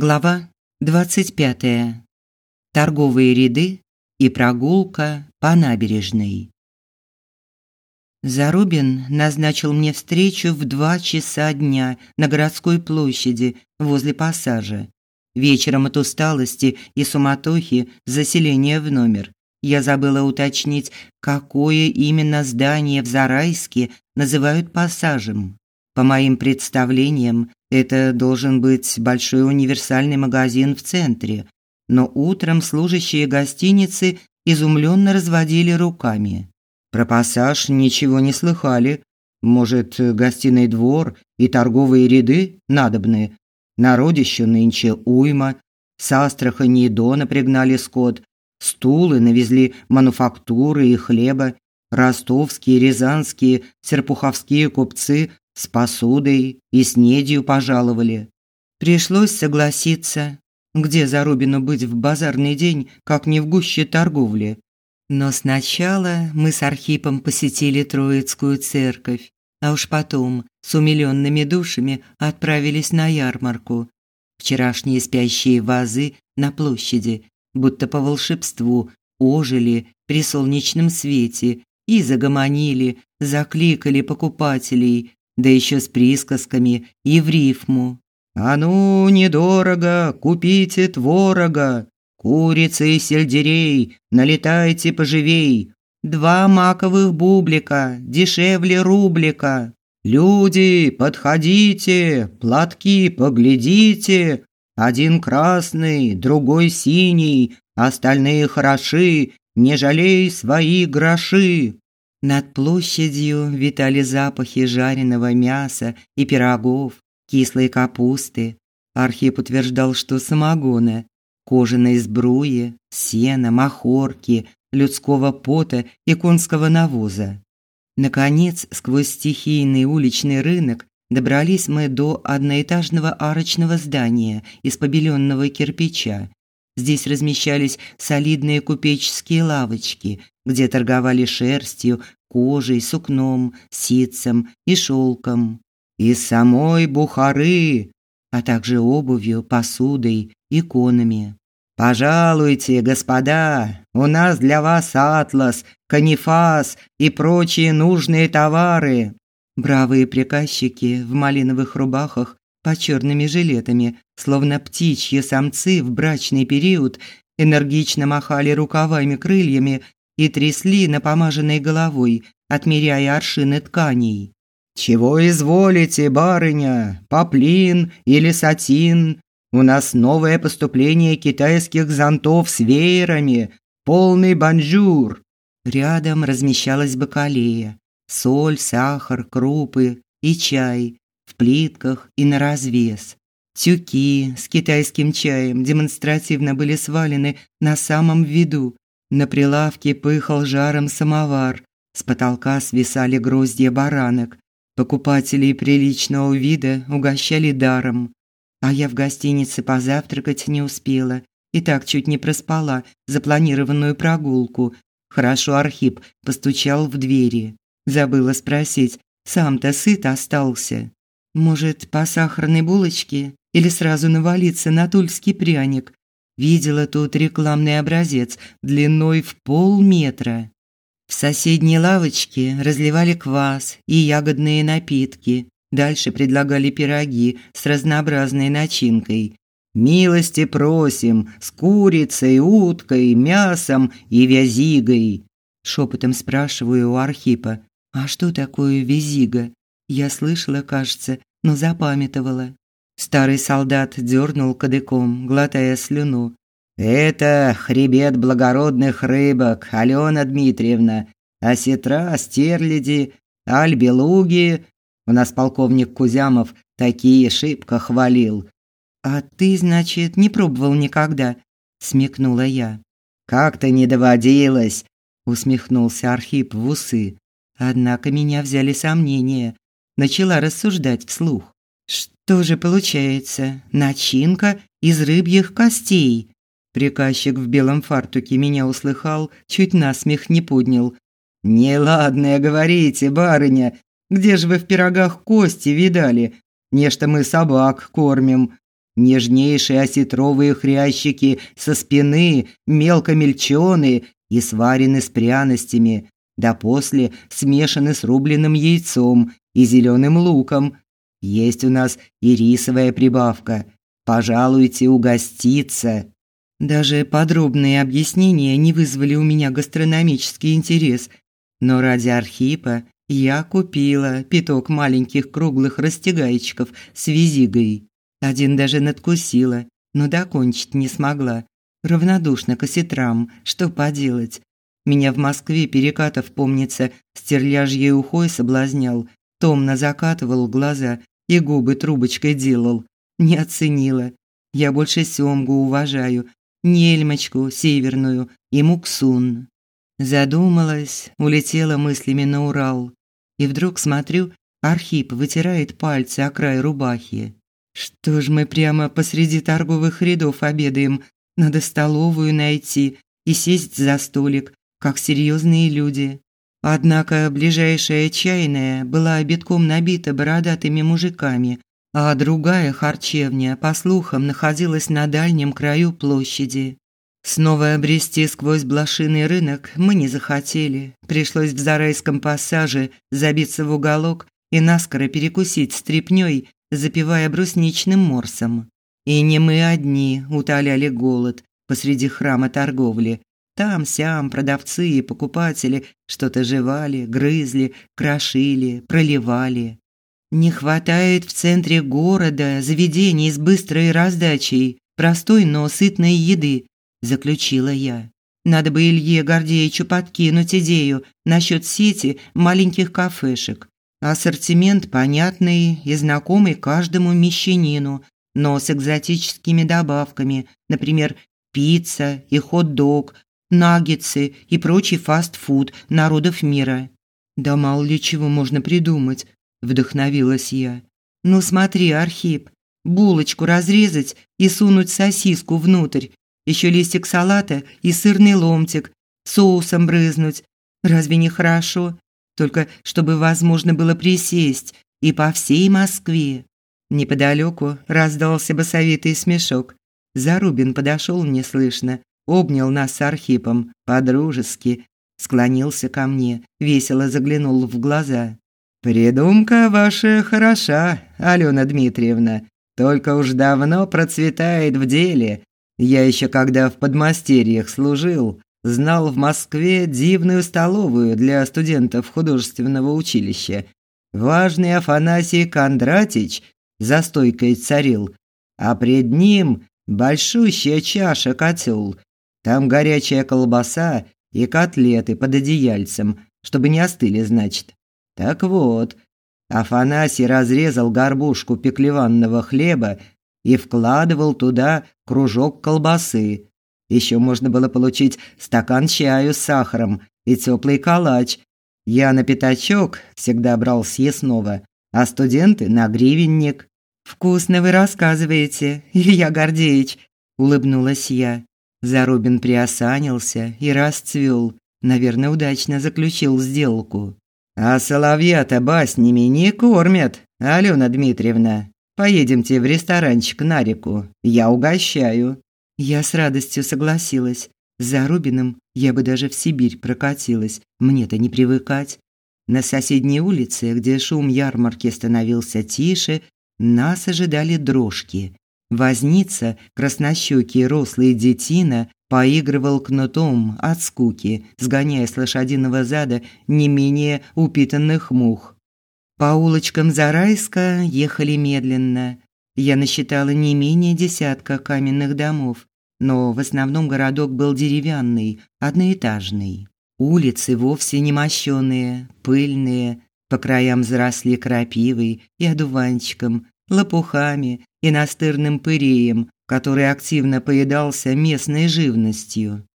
Глава 25. Торговые ряды и прогулка по набережной. Зарубин назначил мне встречу в два часа дня на городской площади возле пассажа. Вечером от усталости и суматохи заселения в номер я забыла уточнить, какое именно здание в Зарайске называют пассажем. По моим представлениям, это должен быть большой универсальный магазин в центре, но утром служащие гостиницы изумленно разводили руками. Про пассаж ничего не слыхали. Может, гостиный двор и торговые ряды надобны? Народищу нынче уйма. С Астрахани и Дона пригнали скот. Стулы навезли мануфактуры и хлеба. Ростовские, рязанские, серпуховские купцы с посудой и с недью пожаловали. Пришлось согласиться. Где Зарубину быть в базарный день, как не в гуще торговли? Но сначала мы с Архипом посетили Троицкую церковь, а уж потом с умиленными душами отправились на ярмарку. Вчерашние спящие вазы на площади, будто по волшебству, ожили при солнечном свете и загомонили, закликали покупателей, да еще с присказками и в рифму. «А ну, недорого, купите творога, курицы и сельдерей, налетайте поживей, два маковых бублика, дешевле рублика. Люди, подходите, платки поглядите, один красный, другой синий, остальные хороши, не жалей свои гроши. Над площадью витали запахи жареного мяса и пирогов, кислой капусты. Архип утверждал, что самогона, кожаной сбруи, сена, махорки, людского пота и конского навоза. Наконец, сквозь стихийный уличный рынок добрались мы до одноэтажного арочного здания из побеленного кирпича. Здесь размещались солидные купеческие лавочки, где торговали шерстью, кожей, сукном, ситцем и шелком. Из самой Бухары, а также обувью, посудой, иконами. Пожалуйте, господа, у нас для вас атлас, канифас и прочие нужные товары. Бравые приказчики в малиновых рубахах под черными жилетами, словно птичьи самцы в брачный период, энергично махали рукавами-крыльями и трясли напомаженной головой, отмеряя аршины тканей. «Чего изволите, барыня? Поплин или сатин? У нас новое поступление китайских зонтов с веерами, полный банжур». Рядом размещалась бакалея, соль, сахар, крупы и чай в плитках и на развес. Тюки с китайским чаем демонстративно были свалены на самом виду, на прилавке пыхал жаром самовар, с потолка свисали гроздья баранок. Покупателей приличного вида угощали даром. А я в гостинице позавтракать не успела и так чуть не проспала запланированную прогулку. Хорошо Архип постучал в двери. Забыла спросить, сам-то сыт остался. Может, по сахарной булочке или сразу навалиться на тульский пряник? Видела тут рекламный образец длиной в полметра. В соседней лавочке разливали квас и ягодные напитки. Дальше предлагали пироги с разнообразной начинкой. «Милости просим, с курицей, уткой, мясом и вязигой». Шепотом спрашиваю у Архипа, «А что такое вязига?» Я слышала, кажется, но запамятовала. Старый солдат дернул кадыком, глотая слюну. «Это хребет благородных рыбок, Алена Дмитриевна. Осетра, стерляди, альбелуги. У нас полковник Кузямов такие шибко хвалил». «А ты, значит, не пробовал никогда?» – смекнула я. «Как-то не доводилось», – усмехнулся Архип в усы. Однако меня взяли сомнения. Начала рассуждать вслух. Что же получается? Начинка из рыбьих костей. Приказчик в белом фартуке меня услыхал, чуть насмех не поднял. «Неладное говорите, барыня. Где же вы в пирогах кости видали? Нечто мы собак кормим. нежнейшие осетровые хрящики со спины, мелко мельченые и сварены с пряностями, да после смешаны с рубленым яйцом и зеленым луком. Есть у нас и рисовая прибавка. Пожалуйте угоститься. Даже подробные объяснения не вызвали у меня гастрономический интерес, но ради Архипа я купила пяток маленьких круглых растягайчиков с визигой. Один даже надкусила, но докончить не смогла. Равнодушно к осетрам, что поделать. Меня в Москве Перекатов, помнится, стерляжьей ухой соблазнял, томно закатывал глаза и губы трубочкой делал. Не оценила. Я больше сёмгу уважаю, нельмочку северную и муксун. Задумалась, улетела мыслями на Урал. И вдруг смотрю, Архип вытирает пальцы о край рубахи. Что ж мы прямо посреди торговых рядов обедаем? Надо столовую найти и сесть за столик, как серьезные люди. Однако ближайшая чайная была битком набита бородатыми мужиками, а другая харчевня, по слухам, находилась на дальнем краю площади. Снова обрести сквозь блошиный рынок мы не захотели. Пришлось в Зарайском пассаже забиться в уголок и наскоро перекусить стряпнёй, запивая брусничным морсом. И не мы одни утоляли голод посреди храма торговли. Там-сям продавцы и покупатели что-то жевали, грызли, крошили, проливали. Не хватает в центре города заведений с быстрой раздачей, простой, но сытной еды, заключила я. Надо бы Илье Гордеевичу подкинуть идею насчет сети маленьких кафешек. Ассортимент понятный и знакомый каждому мещанину, но с экзотическими добавками, например, пицца и хот-дог, наггетсы и прочий фастфуд народов мира. Да мало ли чего можно придумать, вдохновилась я. Ну смотри, Архип, булочку разрезать и сунуть сосиску внутрь, еще листик салата и сырный ломтик, соусом брызнуть. Разве не хорошо? Только чтобы возможно было присесть и по всей Москве. Неподалеку раздался басовитый смешок. Зарубин подошел неслышно, обнял нас с Архипом по-дружески, склонился ко мне, весело заглянул в глаза. «Придумка ваша хороша, Алена Дмитриевна, только уж давно процветает в деле, я еще когда в подмастерьях служил, знал в Москве дивную столовую для студентов художественного училища. Важный Афанасий Кондратич за стойкой царил, а пред ним большущая чаша котел. Там горячая колбаса и котлеты под одеяльцем, чтобы не остыли, значит. Так вот, Афанасий разрезал горбушку пеклеванного хлеба и вкладывал туда кружок колбасы. Еще можно было получить стакан чаю с сахаром и теплый калач. Я на пятачок всегда брал съестного, а студенты на гривенник. «Вкусно вы рассказываете, Илья Гордеевич», – улыбнулась я. Зарубин приосанился и расцвел. Наверное, удачно заключил сделку. «А соловья-то баснями не кормят, Алена Дмитриевна», Поедемте в ресторанчик на реку. Я угощаю». Я с радостью согласилась. За Рубиным я бы даже в Сибирь прокатилась. Мне-то не привыкать. На соседней улице, где шум ярмарки становился тише, нас ожидали дрожки. Возница, краснощёкий рослый детина, поигрывал кнутом от скуки, сгоняя с лошадиного зада не менее упитанных мух. По улочкам Зарайска ехали медленно. Я насчитала не менее десятка каменных домов, но в основном городок был деревянный, одноэтажный. Улицы вовсе не мощёные, пыльные, по краям заросли крапивой и одуванчиком, лопухами и настырным пыреем, который активно поедался местной живностью.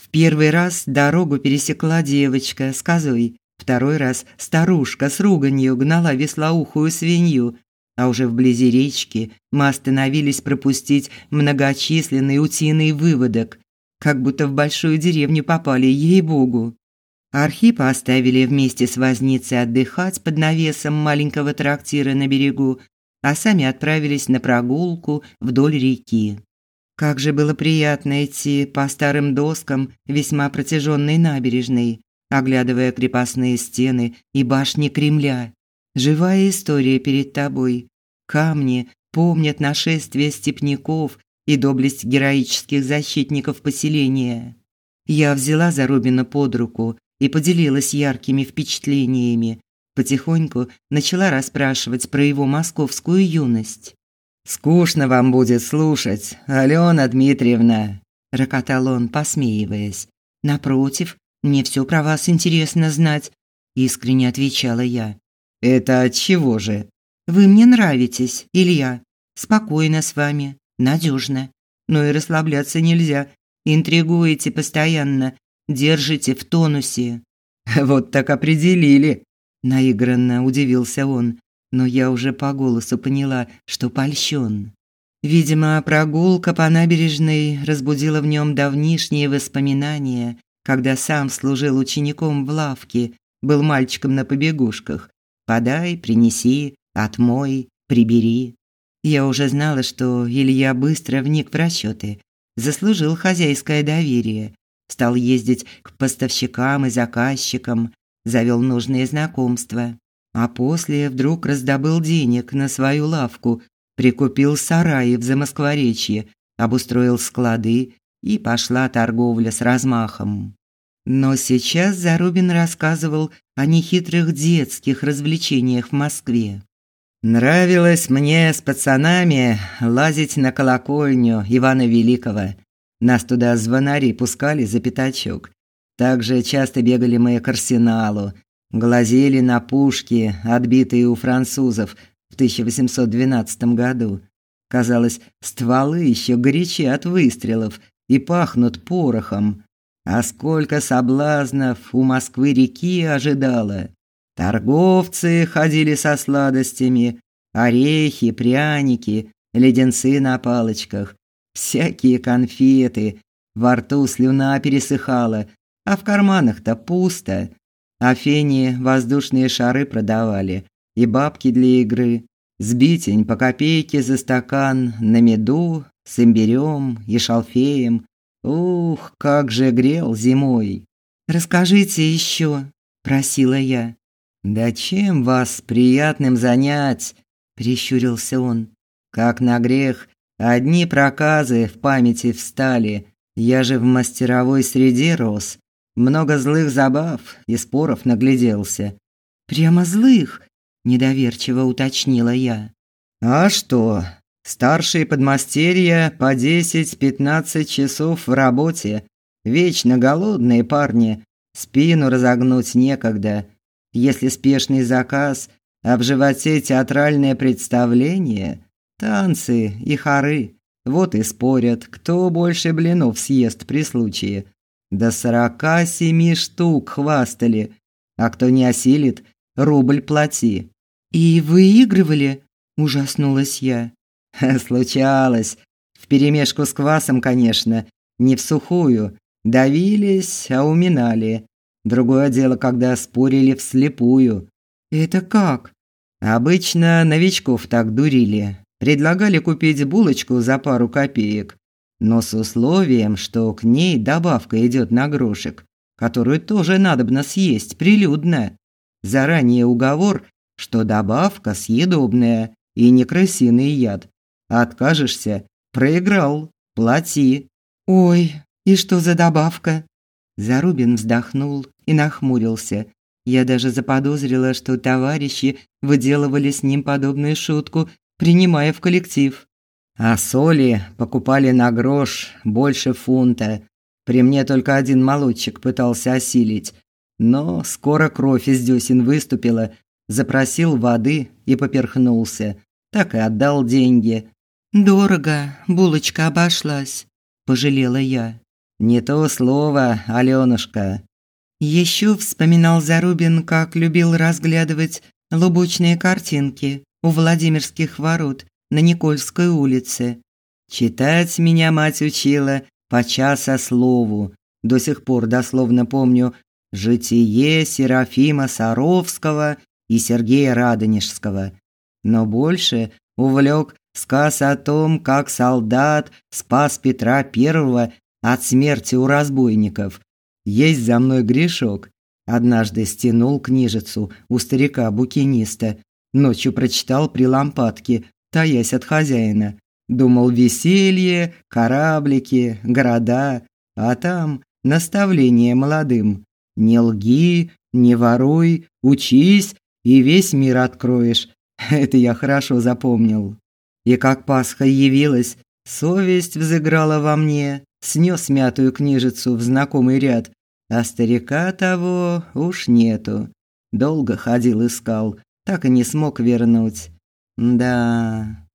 В первый раз дорогу пересекла девочка с козой, Второй раз старушка с руганью гнала веслоухую свинью, а уже вблизи речки мы остановились пропустить многочисленный утиный выводок, как будто в большую деревню попали, ей-богу. Архипа оставили вместе с возницей отдыхать под навесом маленького трактира на берегу, а сами отправились на прогулку вдоль реки. Как же было приятно идти по старым доскам весьма протяженной набережной, оглядывая крепостные стены и башни Кремля. Живая история перед тобой. Камни помнят нашествие степняков и доблесть героических защитников поселения. Я взяла Зарубина под руку и поделилась яркими впечатлениями. Потихоньку начала расспрашивать про его московскую юность. «Скучно вам будет слушать, Алена Дмитриевна», – рокотал он, посмеиваясь. «Напротив, мне все про вас интересно знать», – искренне отвечала я. «Это от чего же?» «Вы мне нравитесь, Илья. Спокойно с вами, надежно. Но и расслабляться нельзя. Интригуете постоянно, держите в тонусе». «Вот так определили», – наигранно удивился он но я уже по голосу поняла, что польщен. Видимо, прогулка по набережной разбудила в нем давнишние воспоминания, когда сам служил учеником в лавке, был мальчиком на побегушках. «Подай, принеси, отмой, прибери». Я уже знала, что Илья быстро вник в расчеты, заслужил хозяйское доверие, стал ездить к поставщикам и заказчикам, завел нужные знакомства а после вдруг раздобыл денег на свою лавку, прикупил сараи в Замоскворечье, обустроил склады, и пошла торговля с размахом. Но сейчас Зарубин рассказывал о нехитрых детских развлечениях в Москве. Нравилось мне с пацанами лазить на колокольню Ивана Великого. Нас туда звонари пускали за пятачок. Также часто бегали мы к арсеналу, глазели на пушки, отбитые у французов в 1812 году. Казалось, стволы еще горячи от выстрелов и пахнут порохом. А сколько соблазнов у Москвы-реки ожидало. Торговцы ходили со сладостями, орехи, пряники, леденцы на палочках, всякие конфеты. Во рту слюна пересыхала, а в карманах-то пусто. А фени воздушные шары продавали и бабки для игры. Сбитень по копейке за стакан на меду с имбирем и шалфеем. Ух, как же грел зимой. Расскажите еще, просила я. Да чем вас приятным занять? прищурился он. Как на грех, одни проказы в памяти встали. Я же в мастеровой среде рос, много злых забав и споров нагляделся. Прямо злых, недоверчиво уточнила я. А что? Старшие подмастерья по 10-15 часов в работе, вечно голодные парни, спину разогнуть некогда. Если спешный заказ, а в животе театральное представление, танцы и хоры. Вот и спорят, кто больше блинов съест при случае. До сорока семи штук хвастали. А кто не осилит, рубль плати. И выигрывали? Ужаснулась я. Случалось. Вперемешку с квасом, конечно, не в сухую. Давились, а уминали. Другое дело, когда спорили вслепую. Это как? Обычно новичков так дурили. Предлагали купить булочку за пару копеек но с условием, что к ней добавка идет на грошек, которую тоже надобно съесть прилюдно. Заранее уговор, что добавка съедобная и не крысиный яд. Откажешься проиграл, плати. Ой, и что за добавка? Зарубин вздохнул и нахмурился. Я даже заподозрила, что товарищи выделывали с ним подобную шутку, принимая в коллектив. А соли покупали на грош больше фунта. При мне только один молодчик пытался осилить. Но скоро кровь из десен выступила, запросил воды и поперхнулся. Так и отдал деньги. «Дорого, булочка обошлась», – пожалела я. «Не то слово, Алёнушка». Еще вспоминал Зарубин, как любил разглядывать лубочные картинки у Владимирских ворот на Никольской улице. Читать меня мать учила по часа слову. До сих пор дословно помню «Житие Серафима Саровского и Сергея Радонежского». Но больше увлек сказ о том, как солдат спас Петра Первого от смерти у разбойников. Есть за мной грешок. Однажды стянул книжицу у старика-букиниста. Ночью прочитал при лампадке, таясь от хозяина. Думал веселье, кораблики, города, а там наставление молодым. Не лги, не воруй, учись, и весь мир откроешь. Это я хорошо запомнил. И как Пасха явилась, совесть взыграла во мне, снес мятую книжицу в знакомый ряд, а старика того уж нету. Долго ходил искал, так и не смог вернуть. Да,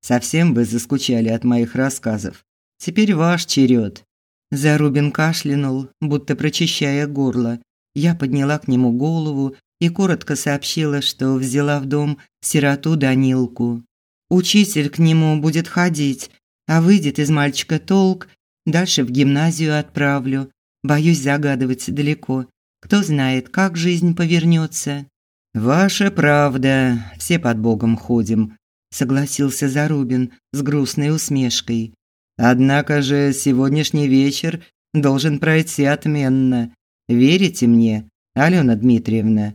совсем вы заскучали от моих рассказов. Теперь ваш черед. Зарубин кашлянул, будто прочищая горло. Я подняла к нему голову и коротко сообщила, что взяла в дом сироту Данилку. Учитель к нему будет ходить, а выйдет из мальчика толк, дальше в гимназию отправлю. Боюсь загадывать далеко. Кто знает, как жизнь повернется. Ваша правда, все под Богом ходим, согласился Зарубин с грустной усмешкой. Однако же сегодняшний вечер должен пройти отменно. Верите мне, Алена Дмитриевна?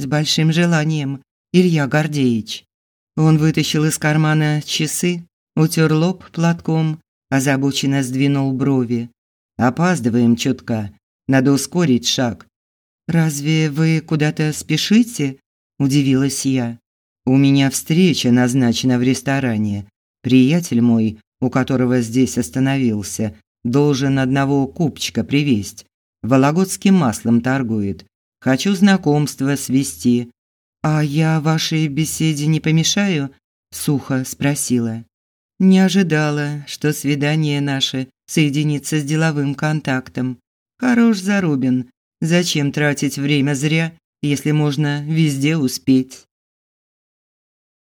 С большим желанием, Илья Гордеевич. Он вытащил из кармана часы, утер лоб платком, озабоченно сдвинул брови. Опаздываем чутка. Надо ускорить шаг. Разве вы куда-то спешите? удивилась я. У меня встреча назначена в ресторане. Приятель мой, у которого здесь остановился, должен одного купчика привезть. Вологодским маслом торгует. Хочу знакомство свести. А я вашей беседе не помешаю? сухо спросила. Не ожидала, что свидание наше соединится с деловым контактом. Хорош Зарубин. Зачем тратить время зря, если можно везде успеть?